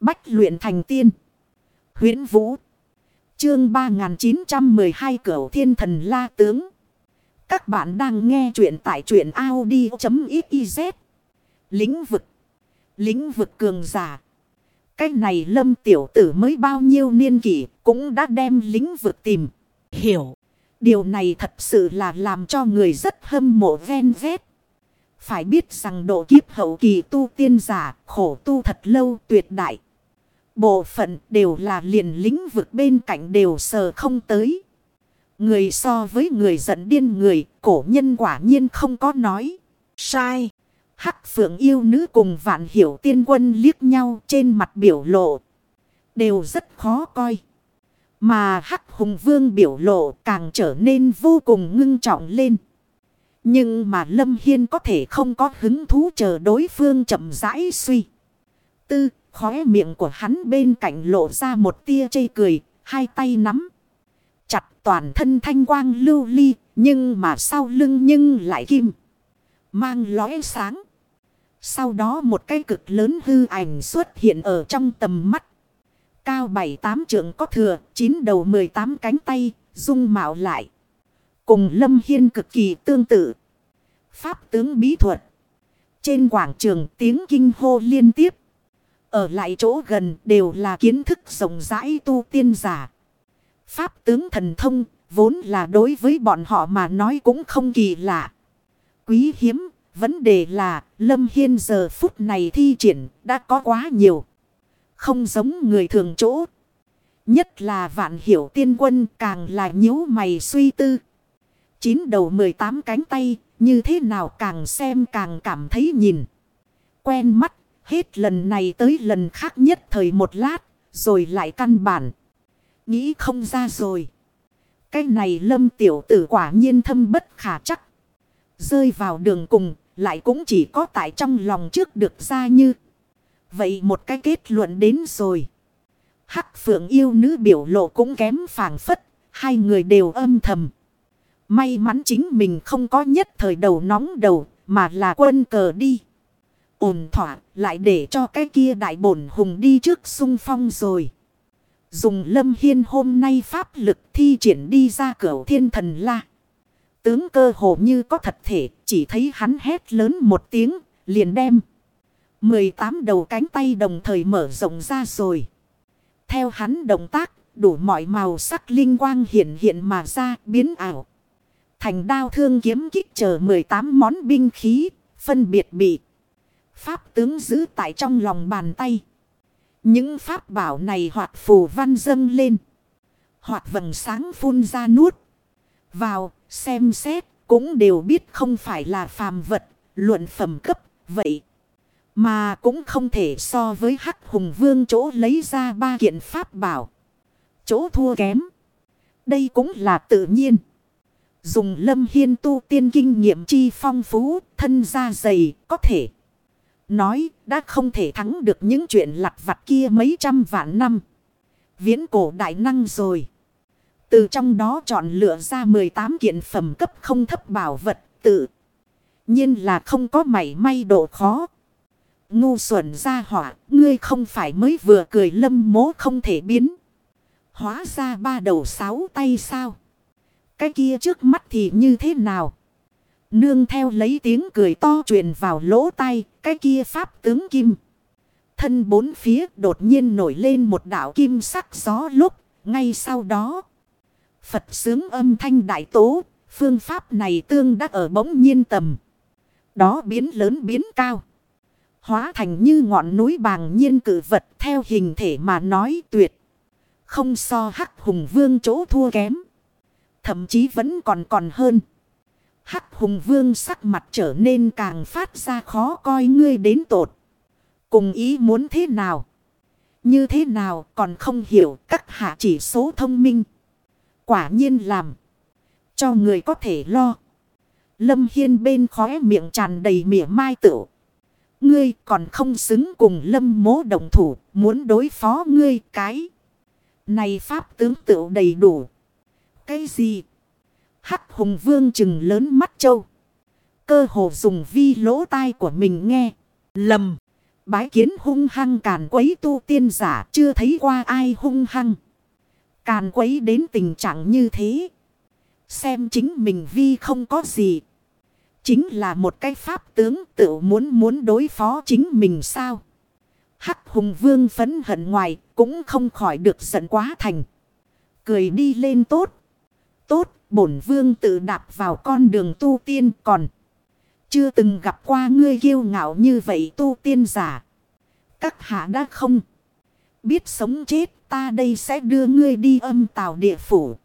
Bách luyện thành tiên. huyễn Vũ. Chương 3912 Cửu Thiên Thần La Tướng. Các bạn đang nghe truyện tại truyện Audi.xyz. Lĩnh vực. Lĩnh vực cường giả. Cái này lâm tiểu tử mới bao nhiêu niên kỷ cũng đã đem lĩnh vực tìm. Hiểu. Điều này thật sự là làm cho người rất hâm mộ ven vét. Phải biết rằng độ kiếp hậu kỳ tu tiên giả khổ tu thật lâu tuyệt đại. Bộ phận đều là liền lĩnh vực bên cạnh đều sờ không tới. Người so với người giận điên người, cổ nhân quả nhiên không có nói. Sai. Hắc phượng yêu nữ cùng vạn hiểu tiên quân liếc nhau trên mặt biểu lộ. Đều rất khó coi. Mà hắc hùng vương biểu lộ càng trở nên vô cùng ngưng trọng lên. Nhưng mà Lâm Hiên có thể không có hứng thú chờ đối phương chậm rãi suy. Tư, khóe miệng của hắn bên cạnh lộ ra một tia chây cười, hai tay nắm. Chặt toàn thân thanh quang lưu ly, nhưng mà sau lưng nhưng lại kim. Mang lóe sáng. Sau đó một cái cực lớn hư ảnh xuất hiện ở trong tầm mắt. Cao bảy tám trượng có thừa, chín đầu mười tám cánh tay, dung mạo lại. Cùng Lâm Hiên cực kỳ tương tự. Pháp tướng bí thuật. Trên quảng trường tiếng kinh hô liên tiếp. Ở lại chỗ gần đều là kiến thức rộng rãi tu tiên giả. Pháp tướng thần thông vốn là đối với bọn họ mà nói cũng không kỳ lạ. Quý hiếm, vấn đề là Lâm Hiên giờ phút này thi triển đã có quá nhiều. Không giống người thường chỗ. Nhất là vạn hiểu tiên quân càng là nhíu mày suy tư. Chín đầu mười tám cánh tay như thế nào càng xem càng cảm thấy nhìn. Quen mắt hết lần này tới lần khác nhất thời một lát, rồi lại căn bản. Nghĩ không ra rồi. Cái này lâm tiểu tử quả nhiên thâm bất khả chắc. Rơi vào đường cùng, lại cũng chỉ có tại trong lòng trước được ra như. Vậy một cái kết luận đến rồi. Hắc phượng yêu nữ biểu lộ cũng kém phảng phất. Hai người đều âm thầm. May mắn chính mình không có nhất thời đầu nóng đầu, mà là quân cờ đi. Ổn thỏa lại để cho cái kia đại bổn hùng đi trước sung phong rồi. Dùng lâm hiên hôm nay pháp lực thi triển đi ra cửa thiên thần la. Tướng cơ hồ như có thật thể chỉ thấy hắn hét lớn một tiếng liền đem. 18 đầu cánh tay đồng thời mở rộng ra rồi. Theo hắn động tác, đủ mọi màu sắc linh quang hiện hiện mà ra biến ảo. Thành đao thương kiếm kích chờ 18 món binh khí, phân biệt bị. Pháp tướng giữ tại trong lòng bàn tay. Những pháp bảo này hoạt phù văn dâng lên. Hoạt vầng sáng phun ra nuốt. Vào, xem xét, cũng đều biết không phải là phàm vật, luận phẩm cấp, vậy. Mà cũng không thể so với hắc hùng vương chỗ lấy ra ba kiện pháp bảo. Chỗ thua kém. Đây cũng là tự nhiên. Dùng lâm hiên tu tiên kinh nghiệm chi phong phú, thân da dày, có thể. Nói, đã không thể thắng được những chuyện lặt vặt kia mấy trăm vạn năm. Viễn cổ đại năng rồi. Từ trong đó chọn lựa ra 18 kiện phẩm cấp không thấp bảo vật tự. nhiên là không có mảy may độ khó. Ngu xuẩn ra hỏa, ngươi không phải mới vừa cười lâm mố không thể biến. Hóa ra ba đầu sáu tay sao? Cái kia trước mắt thì như thế nào? Nương theo lấy tiếng cười to truyền vào lỗ tai, cái kia pháp tướng kim. Thân bốn phía đột nhiên nổi lên một đảo kim sắc gió lúc, ngay sau đó. Phật sướng âm thanh đại tố, phương pháp này tương đắc ở bỗng nhiên tầm. Đó biến lớn biến cao. Hóa thành như ngọn núi bàng nhiên cử vật theo hình thể mà nói tuyệt. Không so hắc hùng vương chỗ thua kém. Thậm chí vẫn còn còn hơn. Hắc hùng vương sắc mặt trở nên càng phát ra khó coi, ngươi đến tột. Cùng ý muốn thế nào? Như thế nào còn không hiểu, các hạ chỉ số thông minh. Quả nhiên làm. Cho người có thể lo. Lâm Hiên bên khóe miệng tràn đầy mỉa mai tựu. Ngươi còn không xứng cùng lâm mố đồng thủ. Muốn đối phó ngươi cái. Này pháp tướng tựu đầy đủ. Cái gì? Hắc hùng vương chừng lớn mắt châu. Cơ hồ dùng vi lỗ tai của mình nghe. Lầm. Bái kiến hung hăng càn quấy tu tiên giả chưa thấy qua ai hung hăng. Càn quấy đến tình trạng như thế. Xem chính mình vi không có gì. Chính là một cái pháp tướng tự muốn muốn đối phó chính mình sao. Hắc hùng vương phấn hận ngoài cũng không khỏi được giận quá thành. Cười đi lên tốt. Tốt bổn vương tự đạp vào con đường tu tiên còn. Chưa từng gặp qua ngươi kiêu ngạo như vậy tu tiên giả. Các hạ đã không. Biết sống chết ta đây sẽ đưa ngươi đi âm tào địa phủ.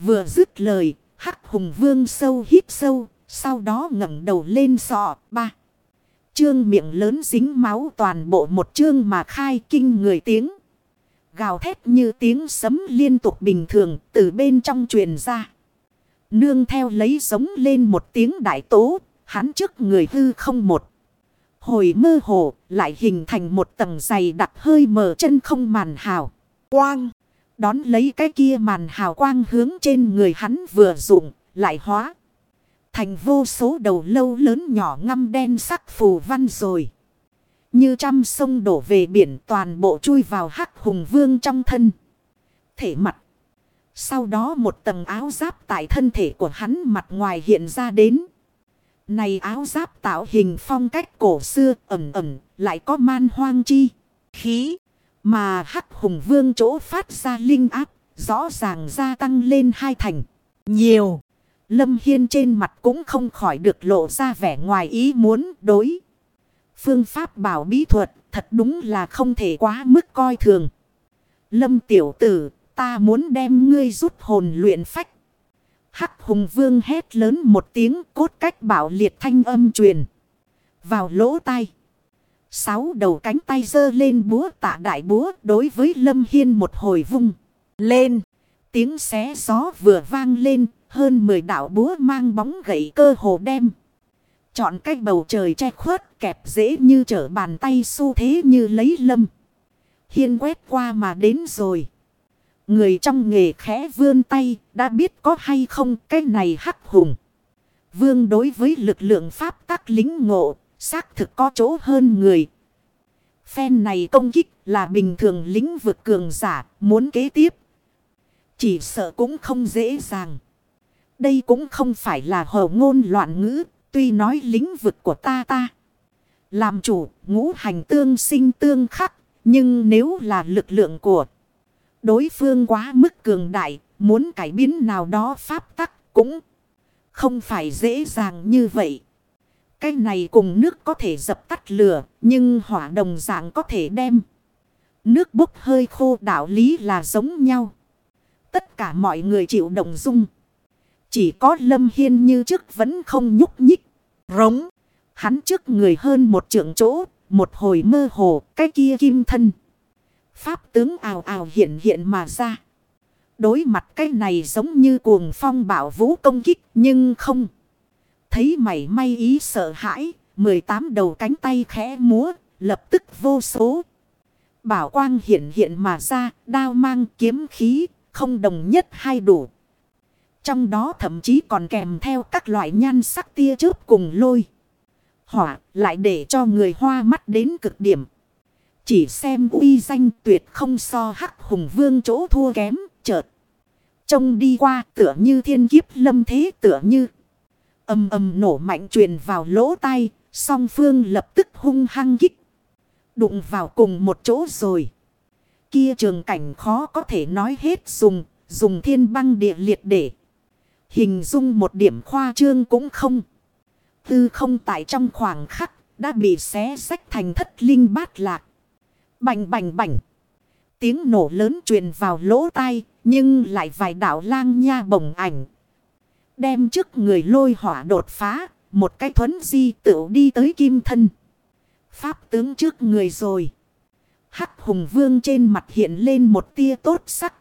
Vừa dứt lời, hắc hùng vương sâu hít sâu, sau đó ngẩng đầu lên sọ ba. Trương miệng lớn dính máu toàn bộ một chương mà khai kinh người tiếng. Gào thét như tiếng sấm liên tục bình thường từ bên trong truyền ra. Nương theo lấy giống lên một tiếng đại tố, hắn trước người hư không một. Hồi mơ hồ lại hình thành một tầng dày đặc hơi mở chân không màn hào. Quang. Đón lấy cái kia màn hào quang hướng trên người hắn vừa dụng, lại hóa. Thành vô số đầu lâu lớn nhỏ ngăm đen sắc phù văn rồi. Như trăm sông đổ về biển toàn bộ chui vào hắc hùng vương trong thân. Thể mặt. Sau đó một tầng áo giáp tại thân thể của hắn mặt ngoài hiện ra đến. Này áo giáp tạo hình phong cách cổ xưa ẩm ẩm lại có man hoang chi. Khí. Mà hắc hùng vương chỗ phát ra linh áp. Rõ ràng gia tăng lên hai thành. Nhiều. Lâm Hiên trên mặt cũng không khỏi được lộ ra vẻ ngoài ý muốn đối. Phương pháp bảo bí thuật thật đúng là không thể quá mức coi thường. Lâm tiểu tử, ta muốn đem ngươi rút hồn luyện phách. Hắc hùng vương hét lớn một tiếng cốt cách bảo liệt thanh âm truyền. Vào lỗ tai. Sáu đầu cánh tay dơ lên búa tạ đại búa đối với Lâm Hiên một hồi vung. Lên. Tiếng xé gió vừa vang lên. Hơn 10 đạo búa mang bóng gậy cơ hồ đem. Chọn cách bầu trời che khuất kẹp dễ như trở bàn tay xu thế như lấy lâm. Hiên quét qua mà đến rồi. Người trong nghề khẽ vươn tay đã biết có hay không cái này hắc hùng. Vương đối với lực lượng pháp tắc lính ngộ, xác thực có chỗ hơn người. Phen này công kích là bình thường lính vực cường giả, muốn kế tiếp. Chỉ sợ cũng không dễ dàng. Đây cũng không phải là hồ ngôn loạn ngữ, tuy nói lính vực của ta ta. Làm chủ, ngũ hành tương sinh tương khắc, nhưng nếu là lực lượng của đối phương quá mức cường đại, muốn cải biến nào đó pháp tắc cũng không phải dễ dàng như vậy. Cái này cùng nước có thể dập tắt lửa, nhưng hỏa đồng dạng có thể đem. Nước bốc hơi khô đạo lý là giống nhau. Tất cả mọi người chịu động dung. Chỉ có Lâm Hiên như trước vẫn không nhúc nhích. Rống. Hắn trước người hơn một trượng chỗ. Một hồi mơ hồ cái kia kim thân. Pháp tướng ào ào hiện hiện mà ra. Đối mặt cái này giống như cuồng phong bảo vũ công kích, nhưng không. Thấy mảy may ý sợ hãi. 18 đầu cánh tay khẽ múa. Lập tức vô số. Bảo quang hiện hiện mà ra. Đao mang kiếm khí. Không đồng nhất hai đủ. Trong đó thậm chí còn kèm theo các loại nhan sắc tia chớp cùng lôi. Hỏa lại để cho người hoa mắt đến cực điểm. Chỉ xem uy danh tuyệt không so hắc hùng vương chỗ thua kém chợt. Trông đi qua tựa như thiên kiếp lâm thế tựa như. Âm âm nổ mạnh truyền vào lỗ tai. Song phương lập tức hung hăng kích. Đụng vào cùng một chỗ rồi. Kia trường cảnh khó có thể nói hết dùng. Dùng thiên băng địa liệt để. Hình dung một điểm khoa trương cũng không. Tư không tại trong khoảng khắc, đã bị xé sách thành thất linh bát lạc. Bành bành bành. Tiếng nổ lớn truyền vào lỗ tai nhưng lại vài đạo lang nha bồng ảnh. Đem trước người lôi hỏa đột phá một cái thuấn di tự đi tới kim thân. Pháp tướng trước người rồi. Hắc hùng vương trên mặt hiện lên một tia tốt sắc.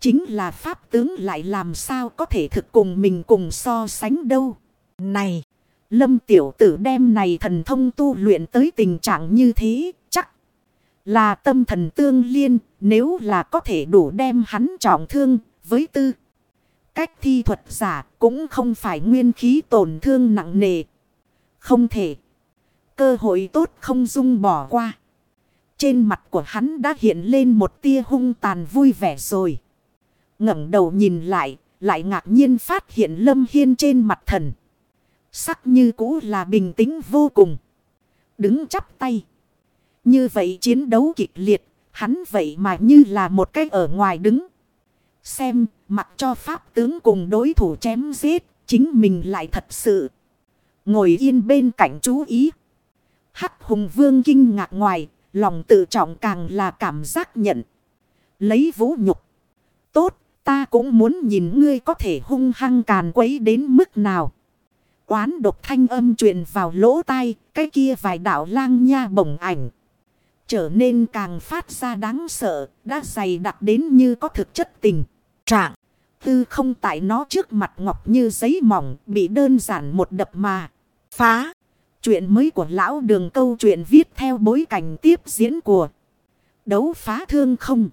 Chính là pháp tướng lại làm sao có thể thực cùng mình cùng so sánh đâu. Này, lâm tiểu tử đem này thần thông tu luyện tới tình trạng như thế, là tâm thần tương liên, nếu là có thể đủ đem hắn trọng thương với tư. Cách thi thuật giả cũng không phải nguyên khí tổn thương nặng nề. Không thể. Cơ hội tốt không dung bỏ qua. Trên mặt của hắn đã hiện lên một tia hung tàn vui vẻ rồi. ngẩng đầu nhìn lại, lại ngạc nhiên phát hiện Lâm Hiên trên mặt thần. Sắc như cũ là bình tĩnh vô cùng. Đứng chắp tay. Như vậy chiến đấu kịch liệt, hắn vậy mà như là một cái ở ngoài đứng. Xem, mặc cho pháp tướng cùng đối thủ chém giết, chính mình lại thật sự. Ngồi yên bên cạnh chú ý. Hắc hùng vương kinh ngạc ngoài, lòng tự trọng càng là cảm giác nhận. Lấy vũ nhục. Tốt, ta cũng muốn nhìn ngươi có thể hung hăng càn quấy đến mức nào. Quán độc thanh âm truyền vào lỗ tai, cái kia vài đạo lang nha bổng ảnh. Trở nên càng phát ra đáng sợ, đã dày đặc đến như có thực chất tình. Trạng, tư không tại nó trước mặt ngọc như giấy mỏng, bị đơn giản một đập mà. Phá, chuyện mới của lão đường câu chuyện viết theo bối cảnh tiếp diễn của đấu phá thương không.